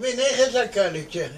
Viene esa cálice